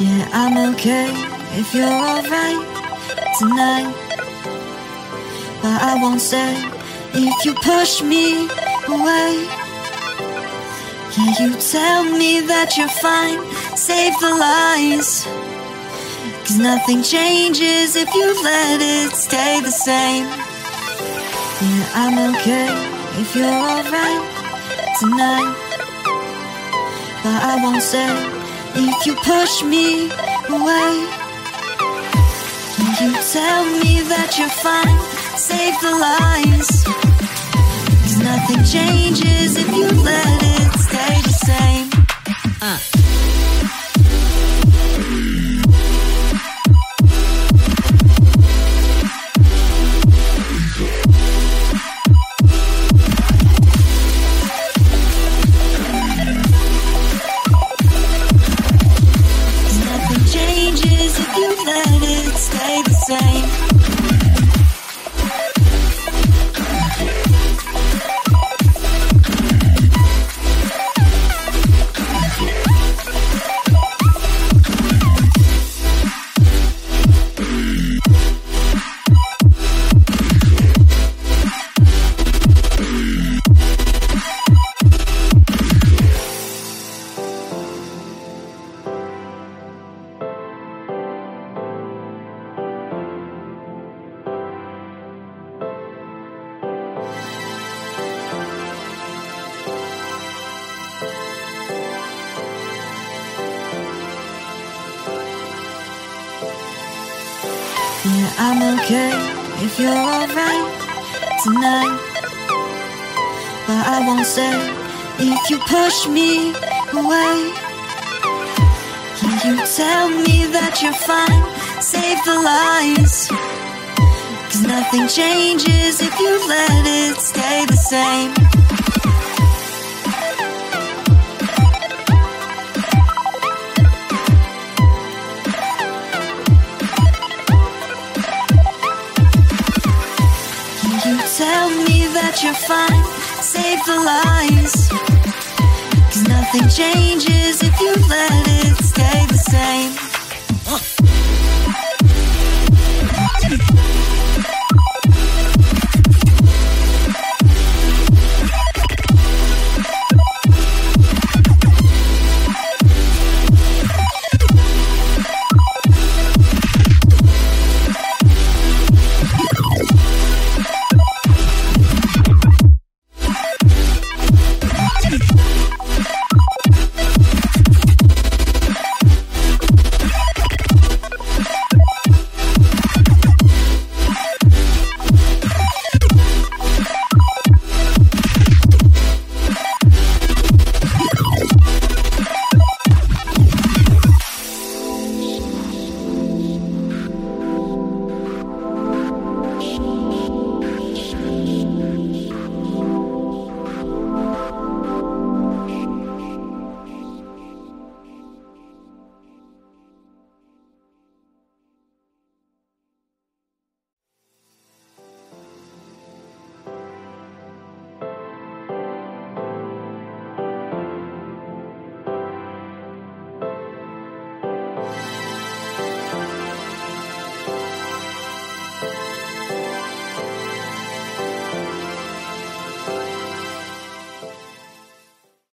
Yeah, I'm okay if you're alright tonight. But I won't stay if you push me away. Yeah, you tell me that you're fine, save the lies. Cause nothing changes if you let it stay the same. Yeah, I'm okay if you're alright tonight. But I won't stay if you push me away. You tell me that you're fine, save the lies. Cause nothing changes if you let it stay the same. Uh. Yeah, I'm okay if you're alright tonight. But I won't stay if you push me away. Yeah, you tell me that you're fine, save the lies. Cause nothing changes if you let it stay the same. Me that you're fine, save the lies. Cause nothing changes if you let it stay the same.